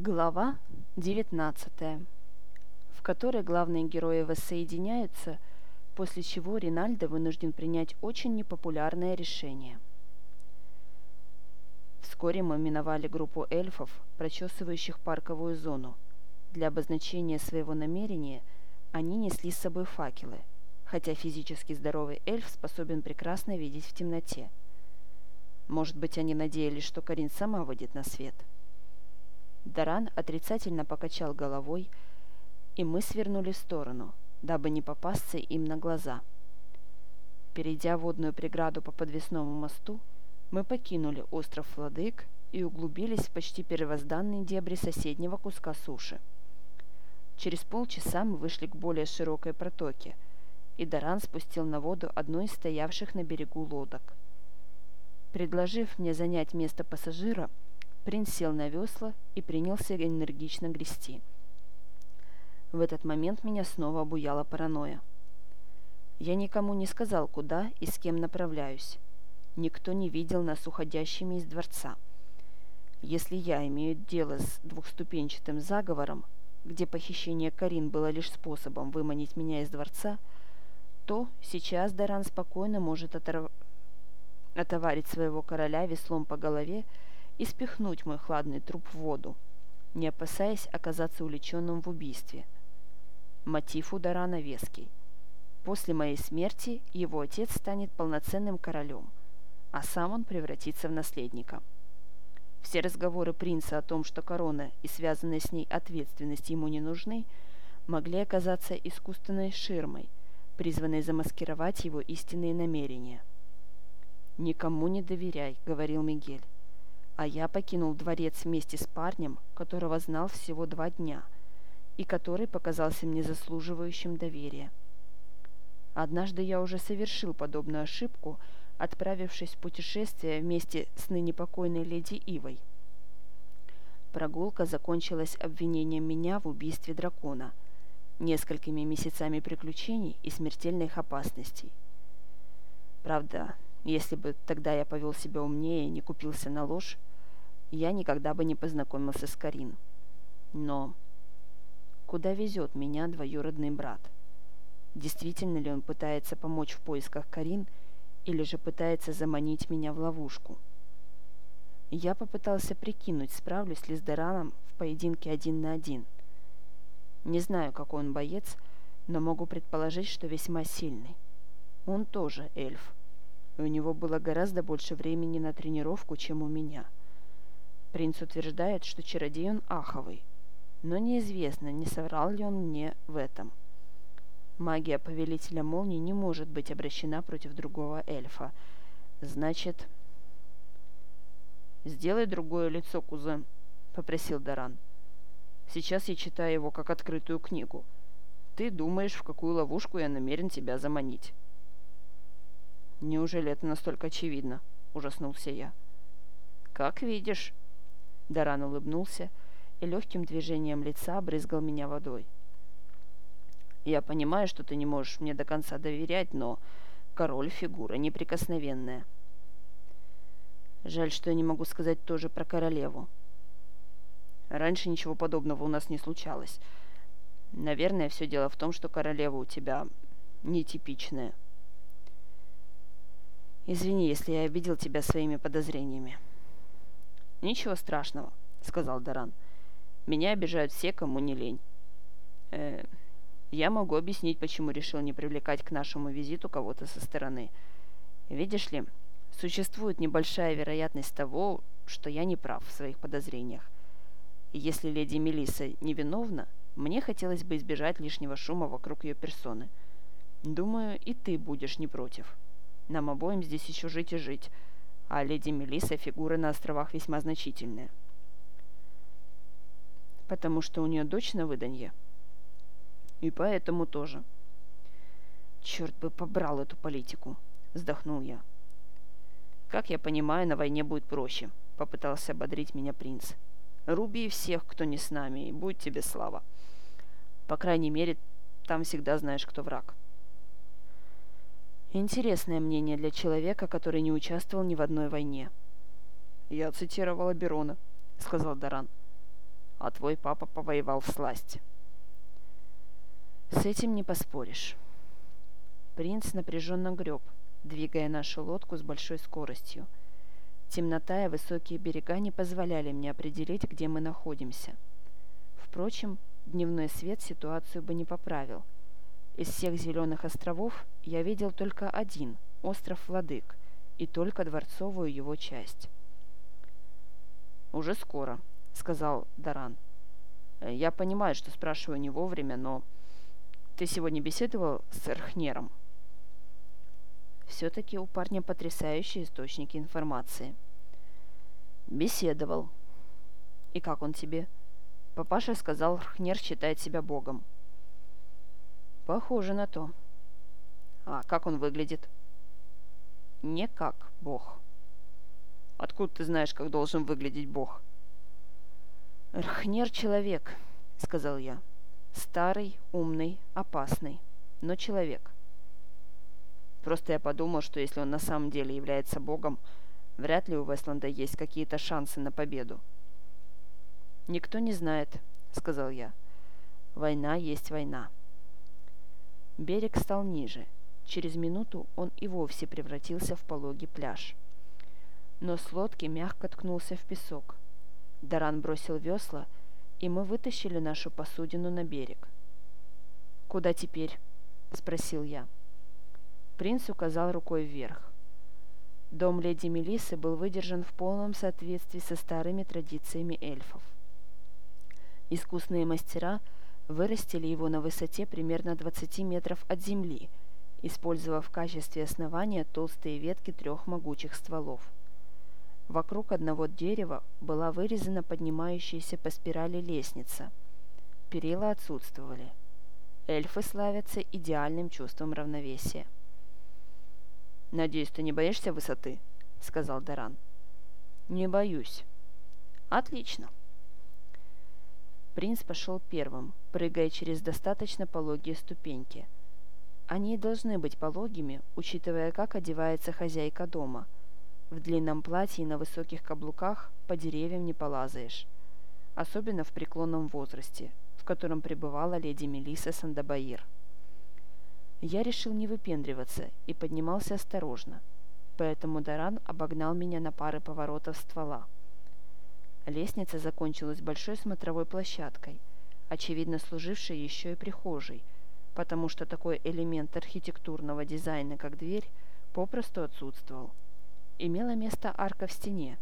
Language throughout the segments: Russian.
Глава 19, в которой главные герои воссоединяются, после чего Ринальдо вынужден принять очень непопулярное решение. Вскоре мы миновали группу эльфов, прочесывающих парковую зону. Для обозначения своего намерения они несли с собой факелы, хотя физически здоровый эльф способен прекрасно видеть в темноте. Может быть, они надеялись, что Карин сама выйдет на свет – Даран отрицательно покачал головой, и мы свернули в сторону, дабы не попасться им на глаза. Перейдя водную преграду по подвесному мосту, мы покинули остров Владык и углубились в почти первозданные дебри соседнего куска суши. Через полчаса мы вышли к более широкой протоке, и Даран спустил на воду одну из стоявших на берегу лодок. Предложив мне занять место пассажира, Принц сел на весла и принялся энергично грести. В этот момент меня снова обуяла паранойя. Я никому не сказал, куда и с кем направляюсь. Никто не видел нас уходящими из дворца. Если я имею дело с двухступенчатым заговором, где похищение Карин было лишь способом выманить меня из дворца, то сейчас Даран спокойно может оторв... отоварить своего короля веслом по голове и спихнуть мой хладный труп в воду, не опасаясь оказаться увлеченным в убийстве. Мотив удара навеский. После моей смерти его отец станет полноценным королем, а сам он превратится в наследника. Все разговоры принца о том, что корона и связанная с ней ответственность ему не нужны, могли оказаться искусственной ширмой, призванной замаскировать его истинные намерения. «Никому не доверяй», — говорил Мигель а я покинул дворец вместе с парнем, которого знал всего два дня, и который показался мне заслуживающим доверия. Однажды я уже совершил подобную ошибку, отправившись в путешествие вместе с ныне покойной леди Ивой. Прогулка закончилась обвинением меня в убийстве дракона, несколькими месяцами приключений и смертельных опасностей. Правда, если бы тогда я повел себя умнее и не купился на ложь, я никогда бы не познакомился с Карин. Но куда везет меня двоюродный брат? Действительно ли он пытается помочь в поисках Карин, или же пытается заманить меня в ловушку? Я попытался прикинуть, справлюсь ли с Дераном в поединке один на один. Не знаю, какой он боец, но могу предположить, что весьма сильный. Он тоже эльф. И у него было гораздо больше времени на тренировку, чем у меня – Принц утверждает, что чародей он аховый, но неизвестно, не соврал ли он мне в этом. Магия Повелителя Молнии не может быть обращена против другого эльфа. Значит... «Сделай другое лицо, кузен», — попросил Даран. «Сейчас я читаю его как открытую книгу. Ты думаешь, в какую ловушку я намерен тебя заманить?» «Неужели это настолько очевидно?» — ужаснулся я. «Как видишь», Даран улыбнулся и легким движением лица брызгал меня водой. «Я понимаю, что ты не можешь мне до конца доверять, но король — фигура неприкосновенная. Жаль, что я не могу сказать тоже про королеву. Раньше ничего подобного у нас не случалось. Наверное, все дело в том, что королева у тебя нетипичная. Извини, если я обидел тебя своими подозрениями». «Ничего страшного», — сказал Даран. «Меня обижают все, кому не лень». Э, я могу объяснить, почему решил не привлекать к нашему визиту кого-то со стороны. Видишь ли, существует небольшая вероятность того, что я не прав в своих подозрениях. Если леди Мелисса невиновна, мне хотелось бы избежать лишнего шума вокруг ее персоны. Думаю, и ты будешь не против. Нам обоим здесь еще жить и жить, а леди Мелисса фигура на островах весьма значительная. Потому что у нее дочь на выданье. И поэтому тоже. Черт бы побрал эту политику, вздохнул я. Как я понимаю, на войне будет проще, попытался ободрить меня принц. Руби всех, кто не с нами, и будь тебе слава. По крайней мере, там всегда знаешь, кто враг. Интересное мнение для человека, который не участвовал ни в одной войне. «Я цитировала Берона», — сказал Даран. а твой папа повоевал в сласть. С этим не поспоришь. Принц напряженно греб, двигая нашу лодку с большой скоростью. Темнота и высокие берега не позволяли мне определить, где мы находимся. Впрочем, дневной свет ситуацию бы не поправил. Из всех зеленых островов я видел только один – остров Владык, и только дворцовую его часть. «Уже скоро», — сказал Даран. «Я понимаю, что спрашиваю не вовремя, но ты сегодня беседовал с Эрхнером?» Все-таки у парня потрясающие источники информации. «Беседовал». «И как он тебе?» Папаша сказал, Эрхнер считает себя богом. «Похоже на то». «А как он выглядит?» «Не как бог». Откуда ты знаешь, как должен выглядеть Бог?» «Рхнер — человек», — сказал я. «Старый, умный, опасный, но человек». Просто я подумал, что если он на самом деле является Богом, вряд ли у Вестланда есть какие-то шансы на победу. «Никто не знает», — сказал я. «Война есть война». Берег стал ниже. Через минуту он и вовсе превратился в пологий пляж но с лодки мягко ткнулся в песок. Даран бросил весла, и мы вытащили нашу посудину на берег. «Куда теперь?» — спросил я. Принц указал рукой вверх. Дом леди Мелисы был выдержан в полном соответствии со старыми традициями эльфов. Искусные мастера вырастили его на высоте примерно 20 метров от земли, используя в качестве основания толстые ветки трех могучих стволов – Вокруг одного дерева была вырезана поднимающаяся по спирали лестница. Перила отсутствовали. Эльфы славятся идеальным чувством равновесия. «Надеюсь, ты не боишься высоты?» — сказал Даран. «Не боюсь». «Отлично». Принц пошел первым, прыгая через достаточно пологие ступеньки. Они должны быть пологими, учитывая, как одевается хозяйка дома — в длинном платье и на высоких каблуках по деревьям не полазаешь. Особенно в преклонном возрасте, в котором пребывала леди Мелисса Сандабаир. Я решил не выпендриваться и поднимался осторожно, поэтому Даран обогнал меня на пары поворотов ствола. Лестница закончилась большой смотровой площадкой, очевидно служившей еще и прихожей, потому что такой элемент архитектурного дизайна, как дверь, попросту отсутствовал – имела место арка в стене.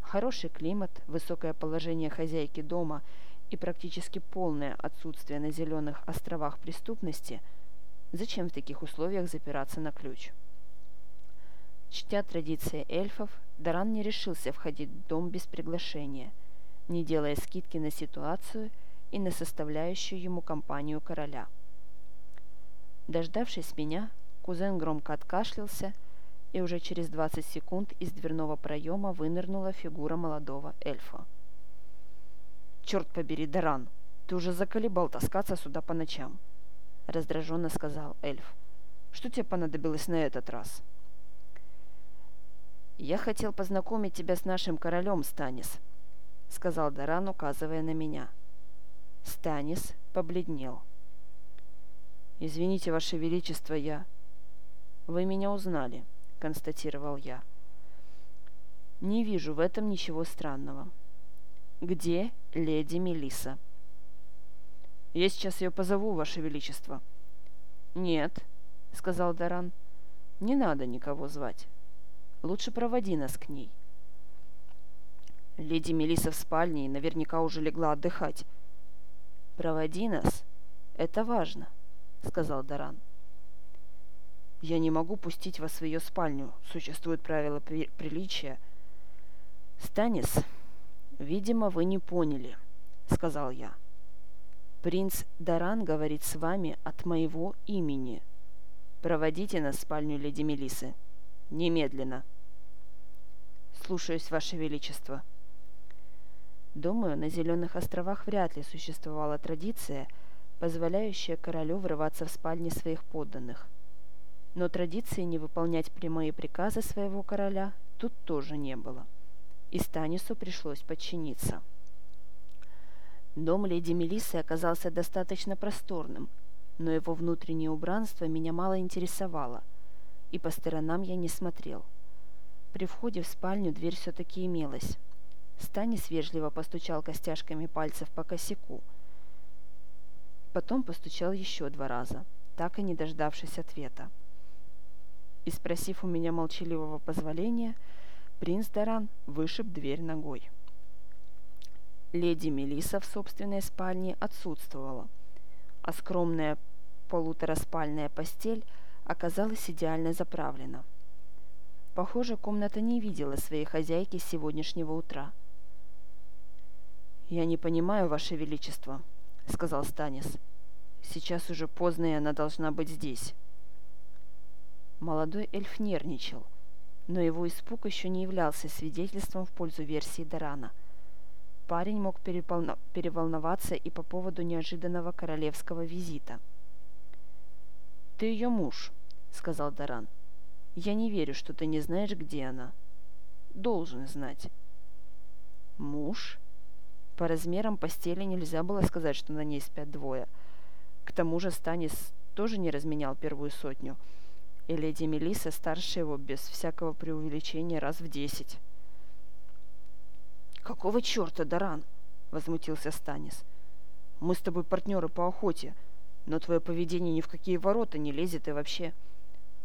Хороший климат, высокое положение хозяйки дома и практически полное отсутствие на зеленых островах преступности – Зачем в таких условиях запираться на ключ? Чтя традиции эльфов, Даран не решился входить в дом без приглашения, не делая скидки на ситуацию и на составляющую ему компанию короля. Дождавшись меня, кузен громко откашлялся – и уже через 20 секунд из дверного проема вынырнула фигура молодого эльфа. «Черт побери, Даран, ты уже заколебал таскаться сюда по ночам», — раздраженно сказал эльф. «Что тебе понадобилось на этот раз?» «Я хотел познакомить тебя с нашим королем, Станис», — сказал Даран, указывая на меня. Станис побледнел. «Извините, Ваше Величество, я...» «Вы меня узнали», —— констатировал я. «Не вижу в этом ничего странного. Где леди Мелиса? «Я сейчас ее позову, Ваше Величество». «Нет», — сказал Даран, — «не надо никого звать. Лучше проводи нас к ней». Леди Мелиса в спальне и наверняка уже легла отдыхать. «Проводи нас. Это важно», — сказал Даран. Я не могу пустить вас в ее спальню. Существуют правила при приличия. Станис, видимо, вы не поняли, сказал я. Принц Даран говорит с вами от моего имени. Проводите нас в спальню леди Мелисы. Немедленно. Слушаюсь, Ваше Величество. Думаю, на Зеленых островах вряд ли существовала традиция, позволяющая королю врываться в спальни своих подданных – но традиции не выполнять прямые приказы своего короля тут тоже не было. И Станису пришлось подчиниться. Дом леди Мелиссы оказался достаточно просторным, но его внутреннее убранство меня мало интересовало, и по сторонам я не смотрел. При входе в спальню дверь все-таки имелась. Станис вежливо постучал костяшками пальцев по косяку. Потом постучал еще два раза, так и не дождавшись ответа. И спросив у меня молчаливого позволения, принц Даран вышиб дверь ногой. Леди Мелиса в собственной спальне отсутствовала, а скромная полутораспальная постель оказалась идеально заправлена. Похоже, комната не видела своей хозяйки с сегодняшнего утра. «Я не понимаю, Ваше Величество», — сказал Станис. «Сейчас уже поздно, и она должна быть здесь». Молодой эльф нервничал, но его испуг еще не являлся свидетельством в пользу версии Дарана. Парень мог переволноваться и по поводу неожиданного королевского визита. «Ты ее муж», — сказал Даран. «Я не верю, что ты не знаешь, где она. Должен знать». «Муж?» По размерам постели нельзя было сказать, что на ней спят двое. К тому же Станис тоже не разменял первую сотню — и леди Мелисса старше его без всякого преувеличения раз в десять. «Какого черта, Даран?» — возмутился Станис. «Мы с тобой партнеры по охоте, но твое поведение ни в какие ворота не лезет и вообще...»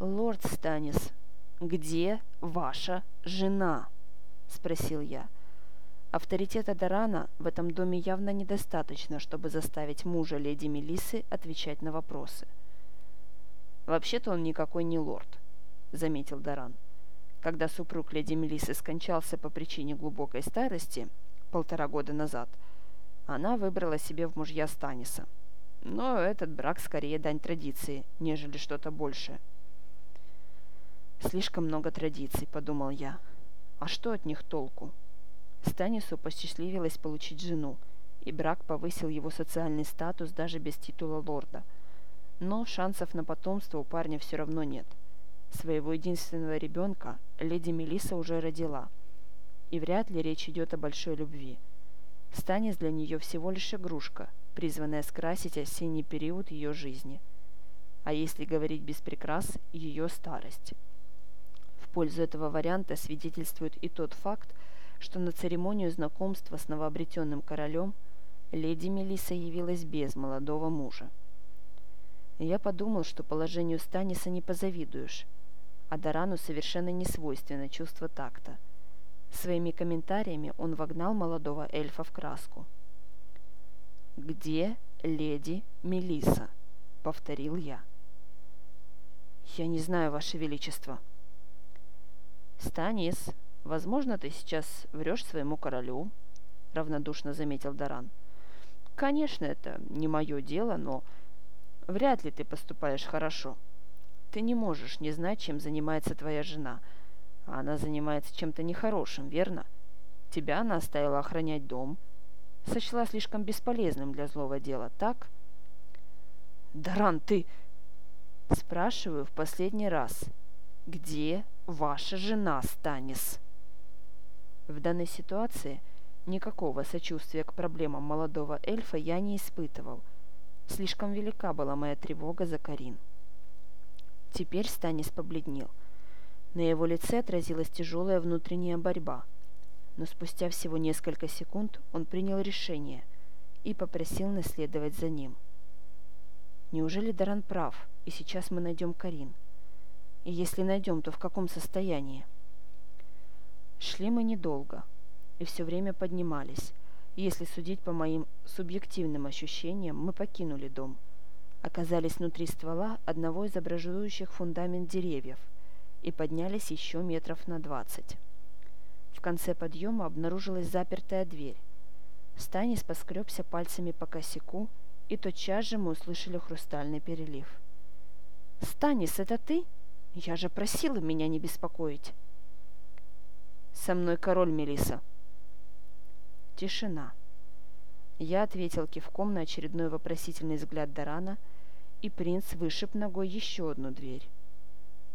«Лорд Станис, где ваша жена?» — спросил я. Авторитета Дарана в этом доме явно недостаточно, чтобы заставить мужа леди Мелисы отвечать на вопросы — «Вообще-то он никакой не лорд», — заметил Даран. Когда супруг леди Мелисы скончался по причине глубокой старости полтора года назад, она выбрала себе в мужья Станиса. Но этот брак скорее дань традиции, нежели что-то большее. «Слишком много традиций», — подумал я. «А что от них толку?» Станису посчастливилось получить жену, и брак повысил его социальный статус даже без титула лорда — но шансов на потомство у парня все равно нет. Своего единственного ребенка леди Мелиса уже родила. И вряд ли речь идет о большой любви. Станис для нее всего лишь игрушка, призванная скрасить осенний период ее жизни. А если говорить без прикрас, ее старость. Пользу этого варианта свидетельствует и тот факт, что на церемонию знакомства с новообретенным королем леди Мелиса явилась без молодого мужа я подумал, что положению Станиса не позавидуешь, а Дарану совершенно не свойственно чувство такта. Своими комментариями он вогнал молодого эльфа в краску. «Где леди Мелиса? повторил я. «Я не знаю, Ваше Величество». «Станис, возможно, ты сейчас врешь своему королю?» — равнодушно заметил Даран. «Конечно, это не мое дело, но Вряд ли ты поступаешь хорошо. Ты не можешь не знать, чем занимается твоя жена. А она занимается чем-то нехорошим, верно? Тебя она оставила охранять дом. Сочла слишком бесполезным для злого дела, так? Даран, ты... Спрашиваю в последний раз. Где ваша жена, Станис? В данной ситуации никакого сочувствия к проблемам молодого эльфа я не испытывал – Слишком велика была моя тревога за Карин. Теперь Станис побледнел. На его лице отразилась тяжелая внутренняя борьба. Но спустя всего несколько секунд он принял решение и попросил наследовать за ним. Неужели Даран прав, и сейчас мы найдем Карин? И если найдем, то в каком состоянии? Шли мы недолго и все время поднимались, если судить по моим субъективным ощущениям, мы покинули дом. Оказались внутри ствола одного из образующих фундамент деревьев и поднялись еще метров на двадцать. В конце подъема обнаружилась запертая дверь. Станис поскребся пальцами по косяку, и тотчас же мы услышали хрустальный перелив. «Станис, это ты? Я же просила меня не беспокоить!» «Со мной король Мелиса, Тишина. Я ответил кивком на очередной вопросительный взгляд Дарана, и принц вышиб ногой еще одну дверь.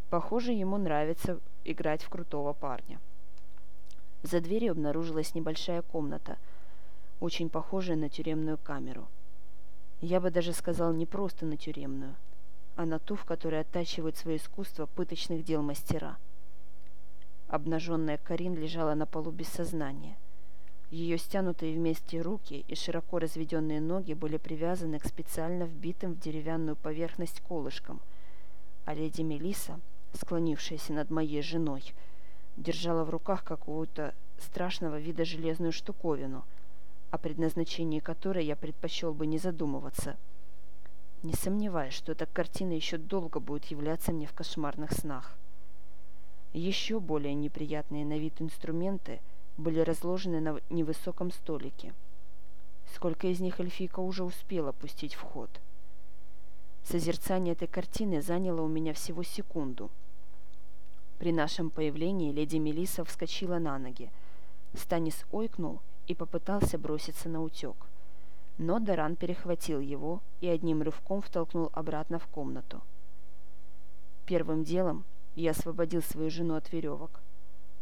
Похоже, ему нравится играть в крутого парня. За дверью обнаружилась небольшая комната. очень похожая на тюремную камеру. Я бы даже сказал не просто на тюремную, а на ту, в которой оттачивают свое искусство пыточных дел мастера. Обнаженная Карин лежала на полу без сознания. Ее стянутые вместе руки и широко разведенные ноги были привязаны к специально вбитым в деревянную поверхность колышкам, а леди Мелиса, склонившаяся над моей женой, держала в руках какую-то страшного вида железную штуковину, о предназначении которой я предпочел бы не задумываться. Не сомневаюсь, что эта картина еще долго будет являться мне в кошмарных снах. Еще более неприятные на вид инструменты были разложены на невысоком столике. Сколько из них эльфийка уже успела пустить в ход. Созерцание этой картины заняло у меня всего секунду. При нашем появлении леди Мелиса вскочила на ноги. Станис ойкнул и попытался броситься на утек. Но Даран перехватил его и одним рывком втолкнул обратно в комнату. Первым делом я освободил свою жену от веревок.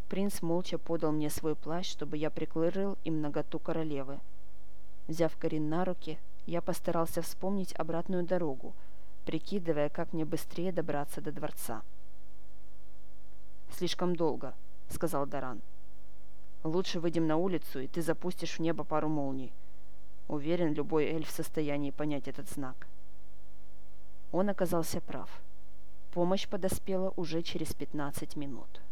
Принц молча подал мне свой плащ, чтобы я прикрыл им наготу королевы. Взяв Карин на руки, я постарался вспомнить обратную дорогу, прикидывая, как мне быстрее добраться до дворца. «Слишком долго», — сказал Даран. «Лучше выйдем на улицу, и ты запустишь в небо пару молний. Уверен, любой эльф в состоянии понять этот знак». Он оказался прав. Помощь подоспела уже через 15 минут.